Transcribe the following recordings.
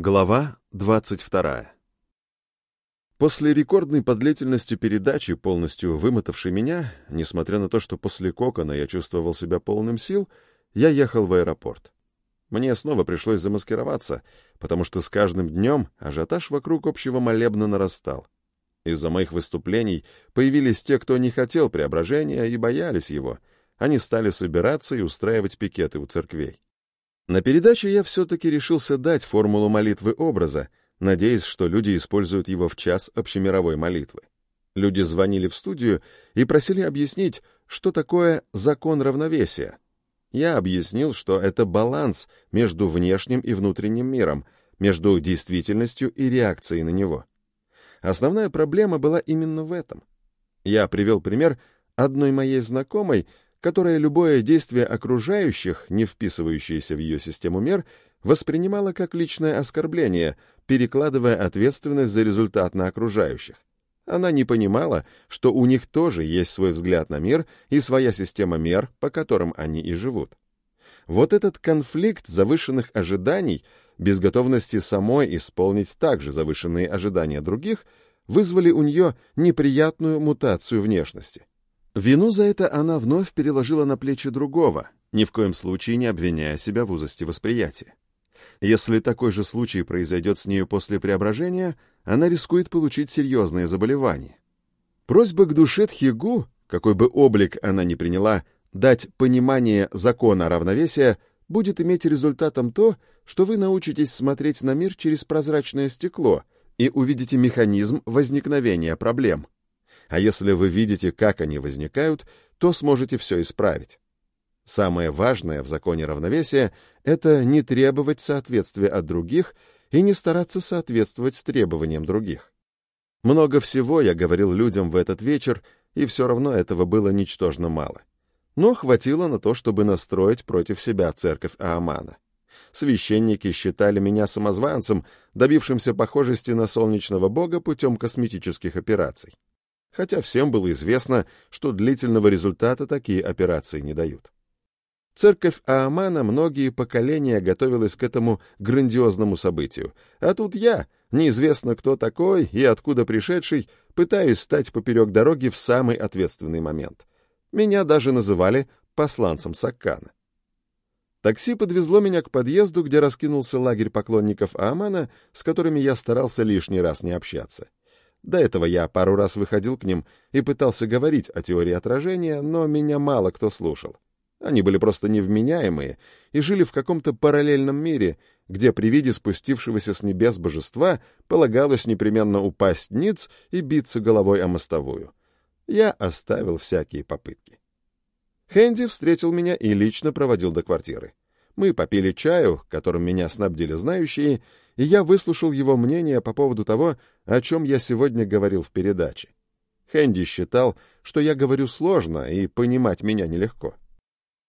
Глава 22. После рекордной по длительности передачи, полностью вымотавшей меня, несмотря на то, что после кокона я чувствовал себя полным сил, я ехал в аэропорт. Мне снова пришлось замаскироваться, потому что с каждым днем ажиотаж вокруг общего молебна нарастал. Из-за моих выступлений появились те, кто не хотел преображения и боялись его. Они стали собираться и устраивать пикеты у церквей. На передаче я все-таки решился дать формулу молитвы образа, надеясь, что люди используют его в час общемировой молитвы. Люди звонили в студию и просили объяснить, что такое закон равновесия. Я объяснил, что это баланс между внешним и внутренним миром, между действительностью и реакцией на него. Основная проблема была именно в этом. Я привел пример одной моей знакомой, которая любое действие окружающих, не вписывающееся в ее систему мер, воспринимала как личное оскорбление, перекладывая ответственность за результат на окружающих. Она не понимала, что у них тоже есть свой взгляд на мир и своя система мер, по которым они и живут. Вот этот конфликт завышенных ожиданий, без готовности самой исполнить также завышенные ожидания других, вызвали у нее неприятную мутацию внешности. Вину за это она вновь переложила на плечи другого, ни в коем случае не обвиняя себя в узости восприятия. Если такой же случай произойдет с нею после преображения, она рискует получить серьезные заболевания. Просьба к душе Тхигу, какой бы облик она ни приняла, дать понимание закона равновесия, будет иметь результатом то, что вы научитесь смотреть на мир через прозрачное стекло и увидите механизм возникновения проблем. А если вы видите, как они возникают, то сможете все исправить. Самое важное в законе равновесия — это не требовать соответствия от других и не стараться соответствовать требованиям других. Много всего я говорил людям в этот вечер, и все равно этого было ничтожно мало. Но хватило на то, чтобы настроить против себя церковь Аамана. Священники считали меня самозванцем, добившимся похожести на солнечного бога путем косметических операций хотя всем было известно, что длительного результата такие операции не дают. Церковь Аамана многие поколения готовилась к этому грандиозному событию, а тут я, неизвестно кто такой и откуда пришедший, пытаюсь стать поперек дороги в самый ответственный момент. Меня даже называли посланцем Саккана. Такси подвезло меня к подъезду, где раскинулся лагерь поклонников Аамана, с которыми я старался лишний раз не общаться. До этого я пару раз выходил к ним и пытался говорить о теории отражения, но меня мало кто слушал. Они были просто невменяемые и жили в каком-то параллельном мире, где при виде спустившегося с небес божества полагалось непременно упасть ниц и биться головой о мостовую. Я оставил всякие попытки. Хэнди встретил меня и лично проводил до квартиры. Мы попили чаю, которым меня снабдили знающие, и я выслушал его мнение по поводу того, о чем я сегодня говорил в передаче. Хэнди считал, что я говорю сложно, и понимать меня нелегко.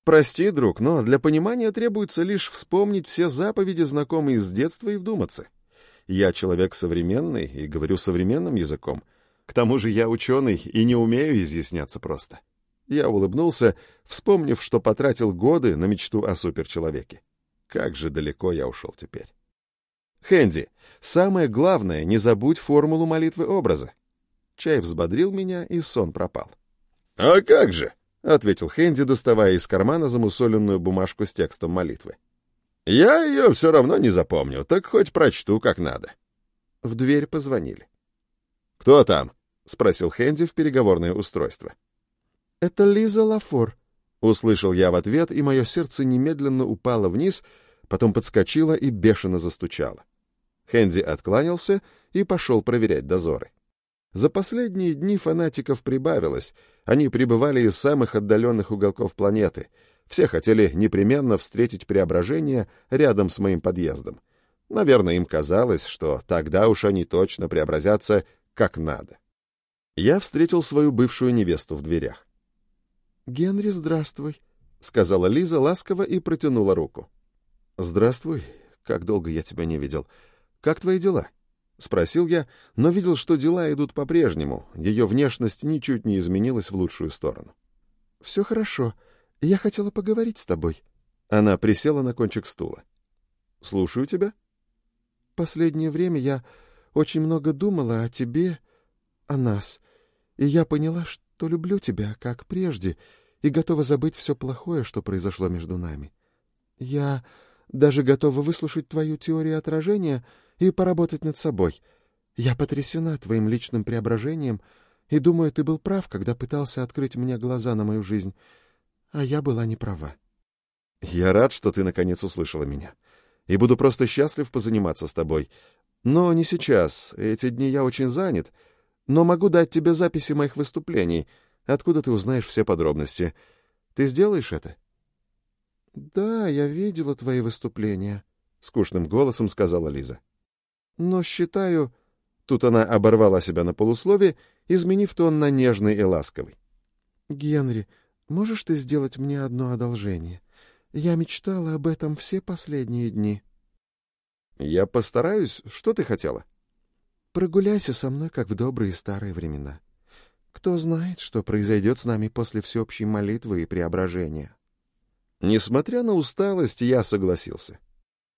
Прости, друг, но для понимания требуется лишь вспомнить все заповеди, знакомые с детства, и вдуматься. Я человек современный и говорю современным языком. К тому же я ученый и не умею изъясняться просто. Я улыбнулся, вспомнив, что потратил годы на мечту о суперчеловеке. Как же далеко я ушел теперь. Хэнди, самое главное, не забудь формулу молитвы образа. Чай взбодрил меня, и сон пропал. — А как же? — ответил Хэнди, доставая из кармана замусоленную бумажку с текстом молитвы. — Я ее все равно не запомню, так хоть прочту как надо. В дверь позвонили. — Кто там? — спросил Хэнди в переговорное устройство. — Это Лиза Лафор, — услышал я в ответ, и мое сердце немедленно упало вниз, потом подскочило и бешено застучало. Хэнди откланялся и пошел проверять дозоры. За последние дни фанатиков прибавилось, они прибывали из самых отдаленных уголков планеты. Все хотели непременно встретить преображение рядом с моим подъездом. Наверное, им казалось, что тогда уж они точно преобразятся как надо. Я встретил свою бывшую невесту в дверях. «Генри, здравствуй», — сказала Лиза ласково и протянула руку. «Здравствуй. Как долго я тебя не видел. Как твои дела?» — спросил я, но видел, что дела идут по-прежнему, ее внешность ничуть не изменилась в лучшую сторону. «Все хорошо. Я хотела поговорить с тобой». Она присела на кончик стула. «Слушаю тебя». последнее время я очень много думала о тебе, о нас, и я поняла, что люблю тебя, как прежде, и готова забыть все плохое, что произошло между нами. Я даже готова выслушать твою теорию отражения и поработать над собой. Я потрясена твоим личным преображением и думаю, ты был прав, когда пытался открыть мне глаза на мою жизнь, а я была не права. Я рад, что ты наконец услышала меня. И буду просто счастлив позаниматься с тобой. Но не сейчас. Эти дни я очень занят. Но могу дать тебе записи моих выступлений, откуда ты узнаешь все подробности. Ты сделаешь это? — Да, я видела твои выступления, — скучным голосом сказала Лиза. — Но считаю... Тут она оборвала себя на полуслове, изменив тон на нежный и ласковый. — Генри, можешь ты сделать мне одно одолжение? Я мечтала об этом все последние дни. — Я постараюсь. Что ты хотела? — Прогуляйся со мной, как в добрые старые времена. Кто знает, что произойдет с нами после всеобщей молитвы и преображения. Несмотря на усталость, я согласился.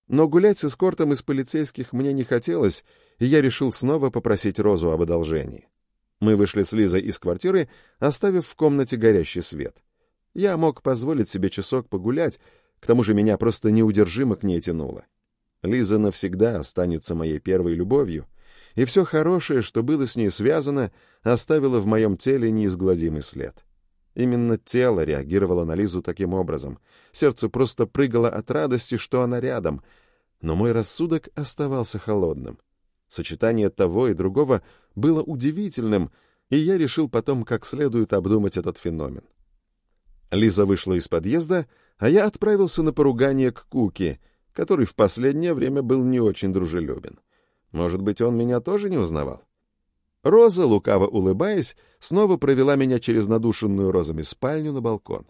Но гулять с эскортом из полицейских мне не хотелось, и я решил снова попросить Розу об одолжении. Мы вышли с Лизой из квартиры, оставив в комнате горящий свет. Я мог позволить себе часок погулять, к тому же меня просто неудержимо к ней тянуло. Лиза навсегда останется моей первой любовью, и все хорошее, что было с ней связано, оставило в моем теле неизгладимый след. Именно тело реагировало на Лизу таким образом. Сердце просто прыгало от радости, что она рядом, но мой рассудок оставался холодным. Сочетание того и другого было удивительным, и я решил потом как следует обдумать этот феномен. Лиза вышла из подъезда, а я отправился на поругание к Куки, который в последнее время был не очень дружелюбен. Может быть, он меня тоже не узнавал? Роза, лукаво улыбаясь, снова провела меня через надушенную розами спальню на балкон.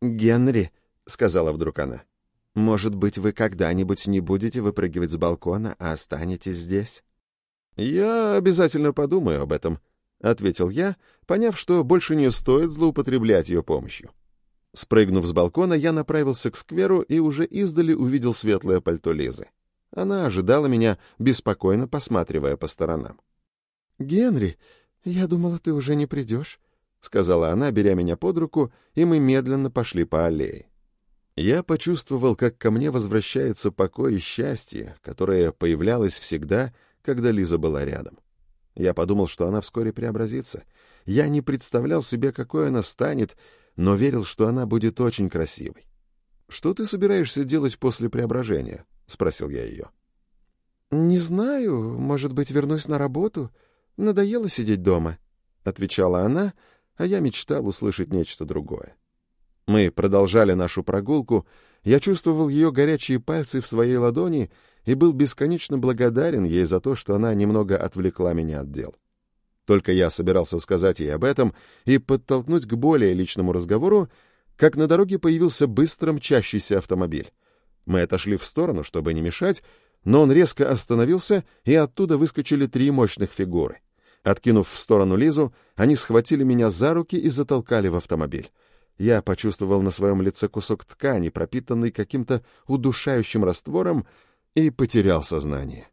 «Генри», — сказала вдруг она, — «может быть, вы когда-нибудь не будете выпрыгивать с балкона, а останетесь здесь?» «Я обязательно подумаю об этом», — ответил я, поняв, что больше не стоит злоупотреблять ее помощью. Спрыгнув с балкона, я направился к скверу и уже издали увидел светлое пальто Лизы. Она ожидала меня, беспокойно посматривая по сторонам. «Генри, я думала, ты уже не придешь», — сказала она, беря меня под руку, и мы медленно пошли по аллее. Я почувствовал, как ко мне возвращается покой и счастье, которое появлялось всегда, когда Лиза была рядом. Я подумал, что она вскоре преобразится. Я не представлял себе, какой она станет, но верил, что она будет очень красивой. «Что ты собираешься делать после преображения?» — спросил я ее. «Не знаю. Может быть, вернусь на работу. Надоело сидеть дома», — отвечала она, а я мечтал услышать нечто другое. Мы продолжали нашу прогулку, я чувствовал ее горячие пальцы в своей ладони и был бесконечно благодарен ей за то, что она немного отвлекла меня от дел. Только я собирался сказать ей об этом и подтолкнуть к более личному разговору, как на дороге появился быстро мчащийся автомобиль. Мы отошли в сторону, чтобы не мешать, но он резко остановился, и оттуда выскочили три мощных фигуры. Откинув в сторону Лизу, они схватили меня за руки и затолкали в автомобиль. Я почувствовал на своем лице кусок ткани, пропитанный каким-то удушающим раствором, и потерял сознание.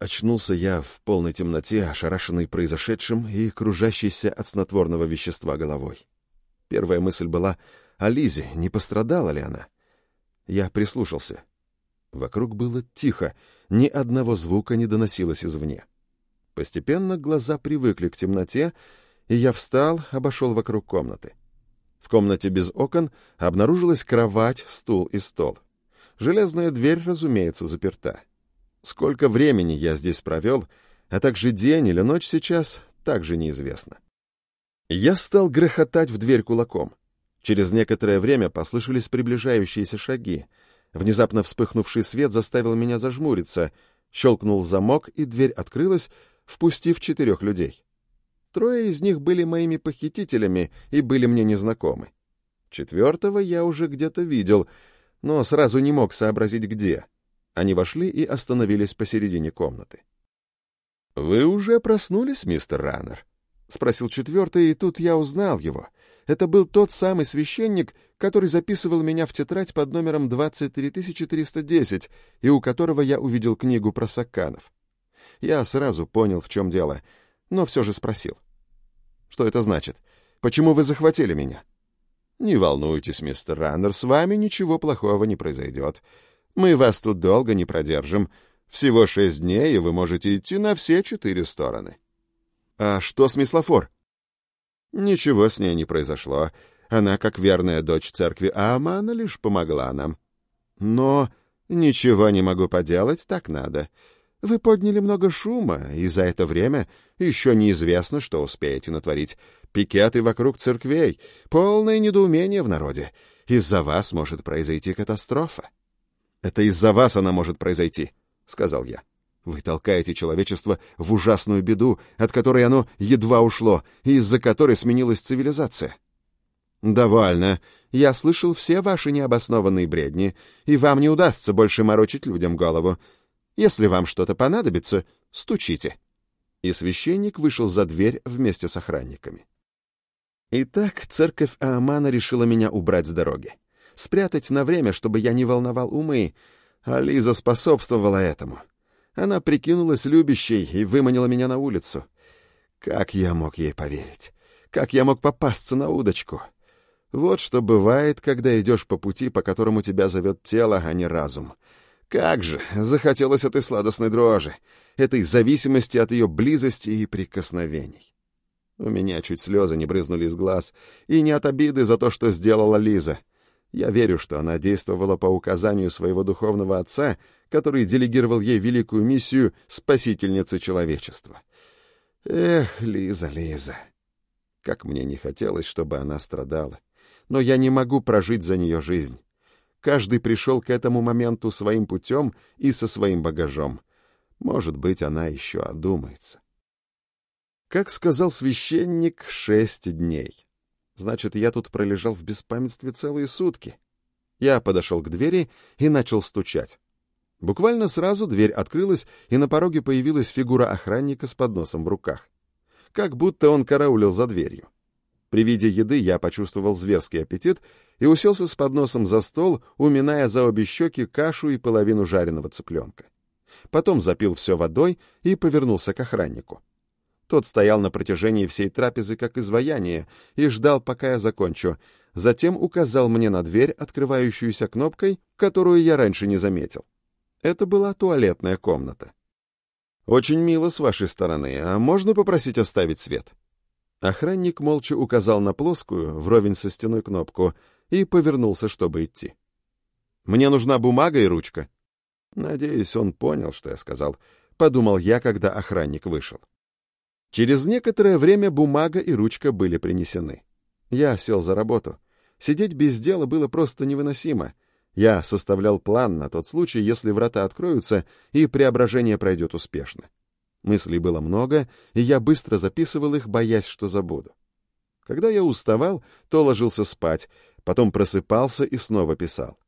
Очнулся я в полной темноте, ошарашенный произошедшим и кружащийся от снотворного вещества головой. Первая мысль была о Лизе, не пострадала ли она. Я прислушался. Вокруг было тихо, ни одного звука не доносилось извне. Постепенно глаза привыкли к темноте, и я встал, обошел вокруг комнаты. В комнате без окон обнаружилась кровать, стул и стол. Железная дверь, разумеется, заперта. Сколько времени я здесь провел, а также день или ночь сейчас, также неизвестно. Я стал грохотать в дверь кулаком. Через некоторое время послышались приближающиеся шаги. Внезапно вспыхнувший свет заставил меня зажмуриться. Щелкнул замок, и дверь открылась, впустив четырех людей. Трое из них были моими похитителями и были мне незнакомы. Четвертого я уже где-то видел, но сразу не мог сообразить, где. Они вошли и остановились посередине комнаты. «Вы уже проснулись, мистер Раннер?» — спросил четвертый, и тут я узнал его. Это был тот самый священник, который записывал меня в тетрадь под номером 23310 и у которого я увидел книгу про сакканов. Я сразу понял, в чем дело, но все же спросил. «Что это значит? Почему вы захватили меня?» «Не волнуйтесь, мистер Раннер, с вами ничего плохого не произойдет. Мы вас тут долго не продержим. Всего шесть дней, и вы можете идти на все четыре стороны». «А что с Мислофор?» «Ничего с ней не произошло. Она, как верная дочь церкви Аамана, лишь помогла нам. Но ничего не могу поделать, так надо. Вы подняли много шума, и за это время еще неизвестно, что успеете натворить. Пикеты вокруг церквей, полное недоумение в народе. Из-за вас может произойти катастрофа. «Это из-за вас она может произойти», — сказал я. «Вы толкаете человечество в ужасную беду, от которой оно едва ушло, из-за которой сменилась цивилизация». «Довольно. Я слышал все ваши необоснованные бредни, и вам не удастся больше морочить людям голову. Если вам что-то понадобится, стучите». И священник вышел за дверь вместе с охранниками. Итак, церковь Аамана решила меня убрать с дороги. Спрятать на время, чтобы я не волновал умы. А Лиза способствовала этому. Она прикинулась любящей и выманила меня на улицу. Как я мог ей поверить? Как я мог попасться на удочку? Вот что бывает, когда идешь по пути, по которому тебя зовет тело, а не разум. Как же, захотелось этой сладостной дрожи, этой зависимости от ее близости и прикосновений. У меня чуть слезы не брызнули из глаз, и не от обиды за то, что сделала Лиза. Я верю, что она действовала по указанию своего духовного отца, который делегировал ей великую миссию спасительницы человечества. Эх, Лиза, Лиза, как мне не хотелось, чтобы она страдала. Но я не могу прожить за нее жизнь. Каждый пришел к этому моменту своим путем и со своим багажом. Может быть, она еще одумается. Как сказал священник, шесть дней. Значит, я тут пролежал в беспамятстве целые сутки. Я подошел к двери и начал стучать. Буквально сразу дверь открылась, и на пороге появилась фигура охранника с подносом в руках. Как будто он караулил за дверью. При виде еды я почувствовал зверский аппетит и уселся с подносом за стол, уминая за обе щеки кашу и половину жареного цыпленка. Потом запил все водой и повернулся к охраннику. Тот стоял на протяжении всей трапезы как изваяние и ждал, пока я закончу. Затем указал мне на дверь, открывающуюся кнопкой, которую я раньше не заметил. Это была туалетная комната. «Очень мило с вашей стороны, а можно попросить оставить свет?» Охранник молча указал на плоскую, вровень со стеной кнопку, и повернулся, чтобы идти. «Мне нужна бумага и ручка». Надеюсь, он понял, что я сказал. Подумал я, когда охранник вышел. Через некоторое время бумага и ручка были принесены. Я сел за работу. Сидеть без дела было просто невыносимо. Я составлял план на тот случай, если врата откроются и преображение пройдет успешно. Мыслей было много, и я быстро записывал их, боясь, что забуду. Когда я уставал, то ложился спать, потом просыпался и снова писал.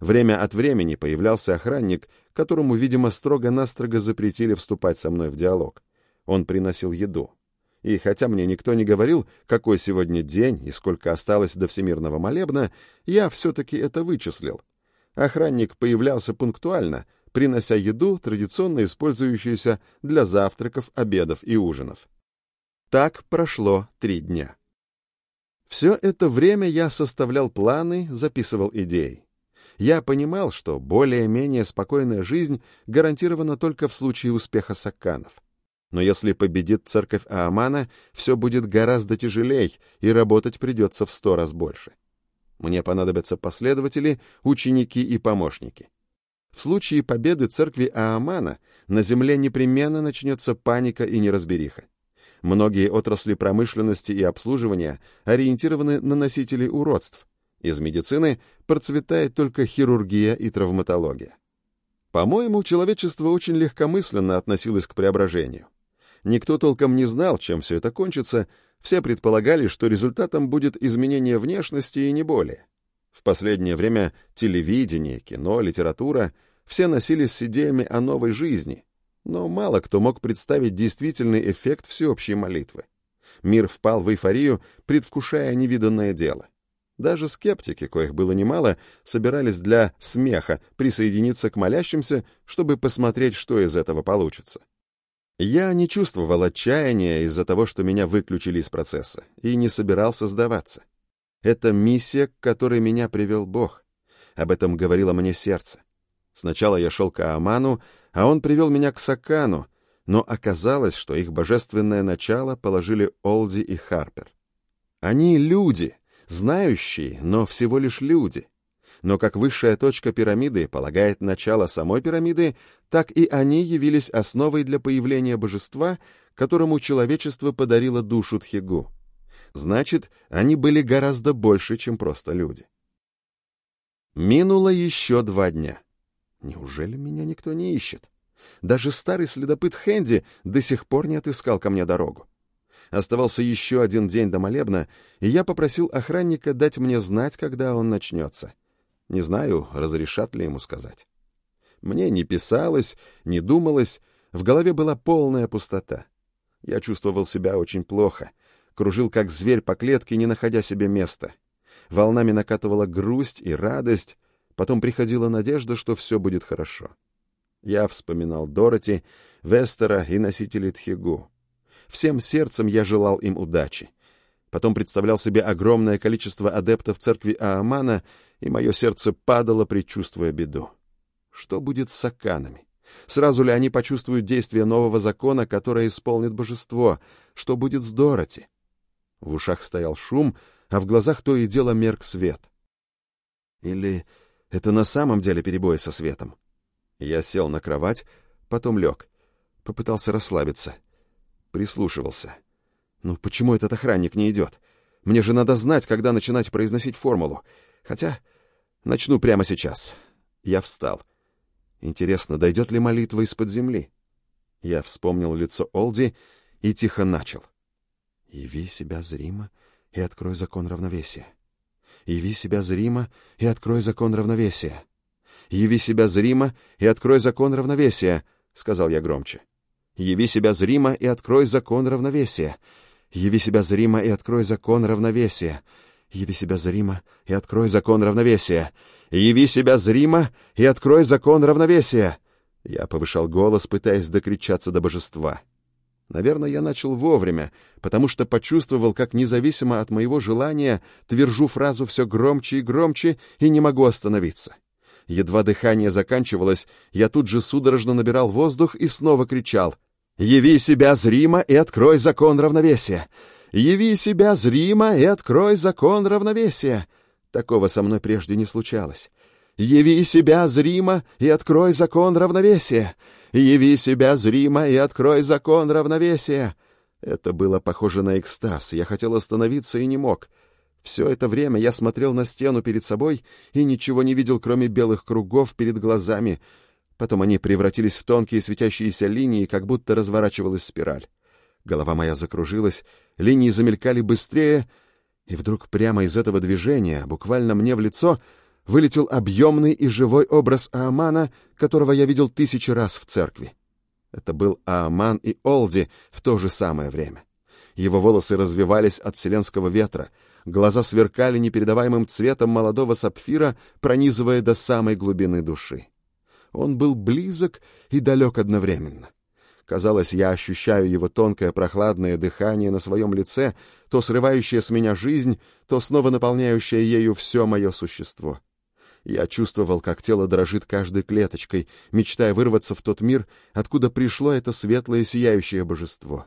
Время от времени появлялся охранник, которому, видимо, строго-настрого запретили вступать со мной в диалог. Он приносил еду. И хотя мне никто не говорил, какой сегодня день и сколько осталось до всемирного молебна, я все-таки это вычислил. Охранник появлялся пунктуально, принося еду, традиционно использующуюся для завтраков, обедов и ужинов. Так прошло три дня. Все это время я составлял планы, записывал идеи. Я понимал, что более-менее спокойная жизнь гарантирована только в случае успеха сакканов. Но если победит церковь Аамана, все будет гораздо тяжелее, и работать придется в сто раз больше. Мне понадобятся последователи, ученики и помощники. В случае победы церкви Аамана на земле непременно начнется паника и неразбериха. Многие отрасли промышленности и обслуживания ориентированы на носителей уродств. Из медицины процветает только хирургия и травматология. По-моему, человечество очень легкомысленно относилось к преображению. Никто толком не знал, чем все это кончится, все предполагали, что результатом будет изменение внешности и не более. В последнее время телевидение, кино, литература все носились с идеями о новой жизни, но мало кто мог представить действительный эффект всеобщей молитвы. Мир впал в эйфорию, предвкушая невиданное дело. Даже скептики, коих было немало, собирались для смеха присоединиться к молящимся, чтобы посмотреть, что из этого получится. Я не чувствовал отчаяния из-за того, что меня выключили из процесса, и не собирался сдаваться. Это миссия, к которой меня привел Бог. Об этом говорило мне сердце. Сначала я шел к Ааману, а он привел меня к Сакану, но оказалось, что их божественное начало положили Олди и Харпер. Они люди, знающие, но всего лишь люди. Но как высшая точка пирамиды полагает начало самой пирамиды, так и они явились основой для появления божества, которому человечество подарило душу Тхигу. Значит, они были гораздо больше, чем просто люди. Минуло еще два дня. Неужели меня никто не ищет? Даже старый следопыт Хэнди до сих пор не отыскал ко мне дорогу. Оставался еще один день до молебна, и я попросил охранника дать мне знать, когда он начнется. Не знаю, разрешат ли ему сказать. Мне не писалось, не думалось, в голове была полная пустота. Я чувствовал себя очень плохо, кружил как зверь по клетке, не находя себе места. Волнами накатывала грусть и радость, потом приходила надежда, что все будет хорошо. Я вспоминал Дороти, Вестера и носителей Тхигу. Всем сердцем я желал им удачи. Потом представлял себе огромное количество адептов церкви Аамана, и мое сердце падало, предчувствуя беду. Что будет с саканами? Сразу ли они почувствуют действие нового закона, которое исполнит божество? Что будет с Дороти? В ушах стоял шум, а в глазах то и дело мерк свет. Или это на самом деле перебои со светом? Я сел на кровать, потом лег. Попытался расслабиться — Прислушивался. Ну почему этот охранник не идет? Мне же надо знать, когда начинать произносить формулу. Хотя начну прямо сейчас. Я встал. Интересно, дойдет ли молитва из-под земли? Я вспомнил лицо Олди и тихо начал. «Яви себя зримо и открой закон равновесия. Яви себя зримо и открой закон равновесия. Яви себя зримо и открой закон равновесия», — сказал я громче. Яви себя зримо и открой закон равновесия. Яви себя зримо и открой закон равновесия. Яви себя зримо и открой закон равновесия. Яви себя зримо и открой закон равновесия. Я повышал голос, пытаясь докричаться до божества. Наверное, я начал вовремя, потому что почувствовал, как независимо от моего желания твержу фразу все громче и громче и не могу остановиться. Едва дыхание заканчивалось, я тут же судорожно набирал воздух и снова кричал. «Яви себя зримо и открой закон равновесия! Яви себя зримо и открой закон равновесия!» Такого со мной прежде не случалось. «Яви себя зримо и открой закон равновесия! Яви себя зримо и открой закон равновесия!» Это было похоже на экстаз. Я хотел остановиться и не мог. Все это время я смотрел на стену перед собой и ничего не видел, кроме белых кругов перед глазами. Потом они превратились в тонкие светящиеся линии, как будто разворачивалась спираль. Голова моя закружилась, линии замелькали быстрее, и вдруг прямо из этого движения, буквально мне в лицо, вылетел объемный и живой образ Аамана, которого я видел тысячи раз в церкви. Это был Ааман и Олди в то же самое время. Его волосы развивались от вселенского ветра — Глаза сверкали непередаваемым цветом молодого сапфира, пронизывая до самой глубины души. Он был близок и далек одновременно. Казалось, я ощущаю его тонкое прохладное дыхание на своем лице, то срывающее с меня жизнь, то снова наполняющее ею все мое существо. Я чувствовал, как тело дрожит каждой клеточкой, мечтая вырваться в тот мир, откуда пришло это светлое сияющее божество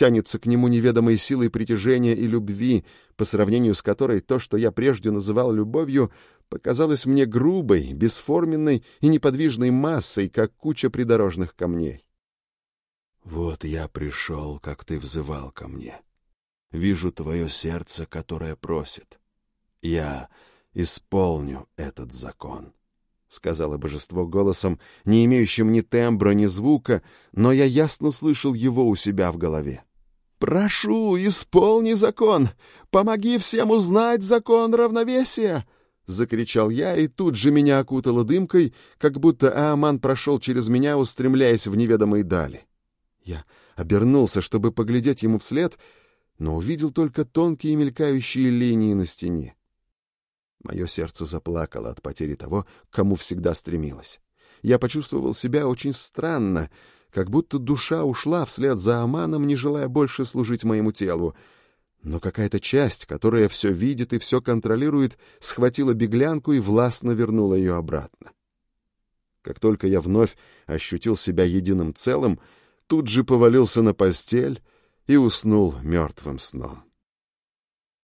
тянется к нему неведомой силой притяжения и любви, по сравнению с которой то, что я прежде называл любовью, показалось мне грубой, бесформенной и неподвижной массой, как куча придорожных камней. «Вот я пришел, как ты взывал ко мне. Вижу твое сердце, которое просит. Я исполню этот закон». — сказала божество голосом, не имеющим ни тембра, ни звука, но я ясно слышал его у себя в голове. «Прошу, исполни закон! Помоги всем узнать закон равновесия!» — закричал я, и тут же меня окутало дымкой, как будто Ааман прошел через меня, устремляясь в неведомые дали. Я обернулся, чтобы поглядеть ему вслед, но увидел только тонкие мелькающие линии на стене. Мое сердце заплакало от потери того, к кому всегда стремилось. Я почувствовал себя очень странно, как будто душа ушла вслед за Аманом, не желая больше служить моему телу. Но какая-то часть, которая все видит и все контролирует, схватила беглянку и властно вернула ее обратно. Как только я вновь ощутил себя единым целым, тут же повалился на постель и уснул мертвым сном.